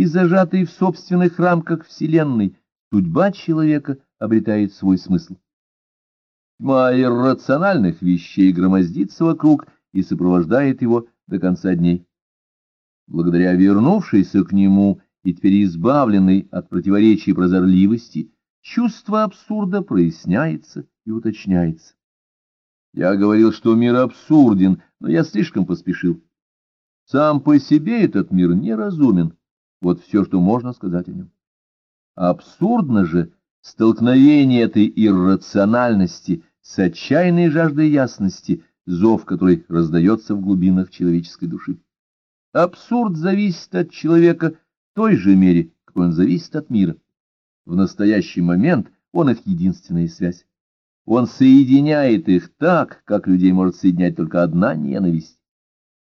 и зажатой в собственных рамках Вселенной, судьба человека обретает свой смысл. Тьма иррациональных вещей громоздится вокруг и сопровождает его до конца дней. Благодаря вернувшейся к нему и теперь избавленной от противоречий прозорливости, чувство абсурда проясняется и уточняется. Я говорил, что мир абсурден, но я слишком поспешил. Сам по себе этот мир неразумен. Вот все, что можно сказать о нем. Абсурдно же столкновение этой иррациональности с отчаянной жаждой ясности, зов которой раздается в глубинах человеческой души. Абсурд зависит от человека в той же мере, как он зависит от мира. В настоящий момент он их единственная связь. Он соединяет их так, как людей может соединять только одна ненависть.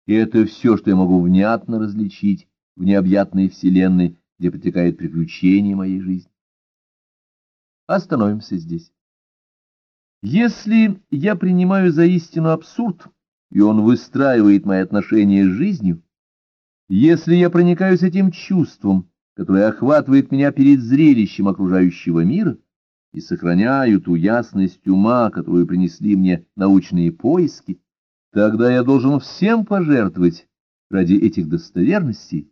И это все, что я могу внятно различить в необъятной вселенной, где протекает приключение моей жизни. Остановимся здесь. Если я принимаю за истину абсурд, и он выстраивает мои отношения с жизнью, если я проникаюсь этим чувством, которое охватывает меня перед зрелищем окружающего мира, и сохраняю ту ясность ума, которую принесли мне научные поиски, тогда я должен всем пожертвовать ради этих достоверностей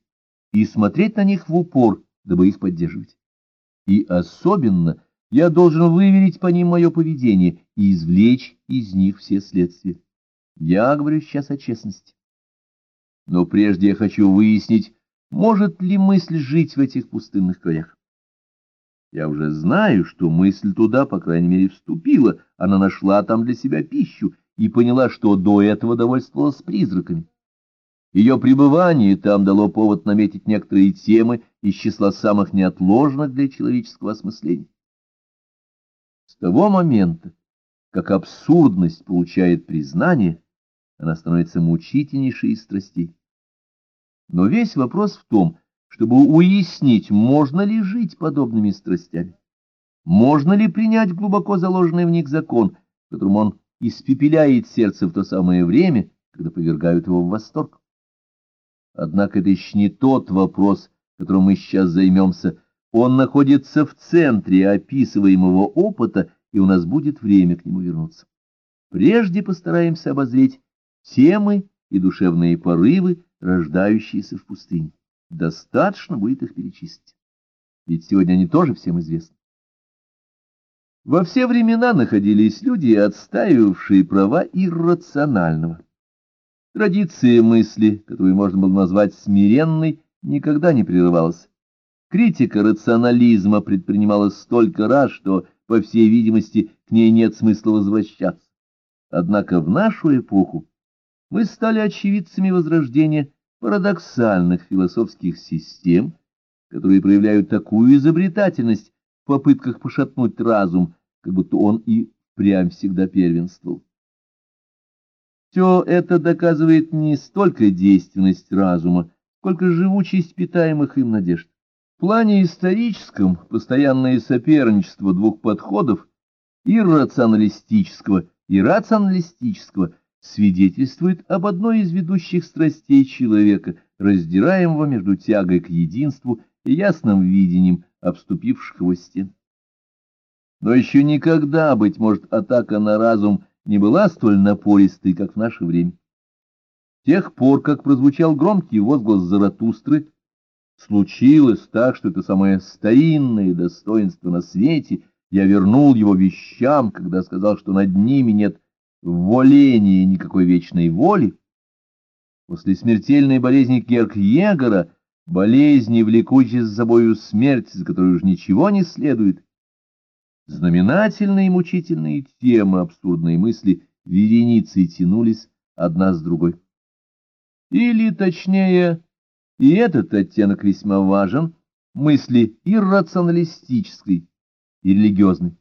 и смотреть на них в упор, дабы их поддерживать. И особенно я должен выверить по ним мое поведение и извлечь из них все следствия. Я говорю сейчас о честности. Но прежде я хочу выяснить, может ли мысль жить в этих пустынных краях. Я уже знаю, что мысль туда, по крайней мере, вступила, она нашла там для себя пищу и поняла, что до этого довольствовалась призраками. Ее пребывание там дало повод наметить некоторые темы из числа самых неотложных для человеческого осмысления. С того момента, как абсурдность получает признание, она становится мучительнейшей из страстей. Но весь вопрос в том, чтобы уяснить, можно ли жить подобными страстями. Можно ли принять глубоко заложенный в них закон, которым он испепеляет сердце в то самое время, когда повергают его в восторг? Однако это еще не тот вопрос, которым мы сейчас займемся. Он находится в центре описываемого опыта, и у нас будет время к нему вернуться. Прежде постараемся обозреть темы и душевные порывы, рождающиеся в пустыне. Достаточно будет их перечислить. Ведь сегодня они тоже всем известны. Во все времена находились люди, отстаивавшие права иррационального. Традиция мысли, которую можно было назвать смиренной, никогда не прерывалась. Критика рационализма предпринималась столько раз, что, по всей видимости, к ней нет смысла возвращаться. Однако в нашу эпоху мы стали очевидцами возрождения парадоксальных философских систем, которые проявляют такую изобретательность в попытках пошатнуть разум, как будто он и прям всегда первенствовал. Все это доказывает не столько действенность разума, сколько живучесть питаемых им надежд. В плане историческом постоянное соперничество двух подходов, иррационалистического и рационалистического, свидетельствует об одной из ведущих страстей человека, раздираемого между тягой к единству и ясным видением обступивших его стен. Но еще никогда, быть может, атака на разум не была столь напористой, как в наше время. Тех пор, как прозвучал громкий возглас Заратустры, случилось так, что это самое старинное достоинство на свете, я вернул его вещам, когда сказал, что над ними нет в волении никакой вечной воли, после смертельной болезни Керк-Егора, болезни, влекущей за собою смерть, за которой уж ничего не следует, знаменательные и мучительные темы абсурдной мысли вереницей тянулись одна с другой. Или, точнее, и этот оттенок весьма важен, мысли иррационалистической и религиозной.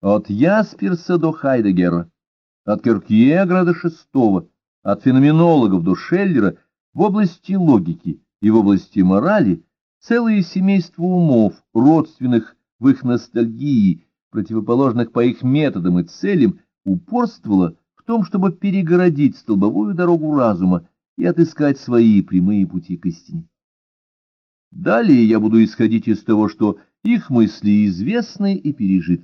От Ясперса до Хайдегера от Киркьегра до Шестого, от феноменологов до Шеллера, в области логики и в области морали целые семейства умов, родственных в их ностальгии, противоположных по их методам и целям, упорствовало в том, чтобы перегородить столбовую дорогу разума и отыскать свои прямые пути к истине. Далее я буду исходить из того, что их мысли известны и пережиты.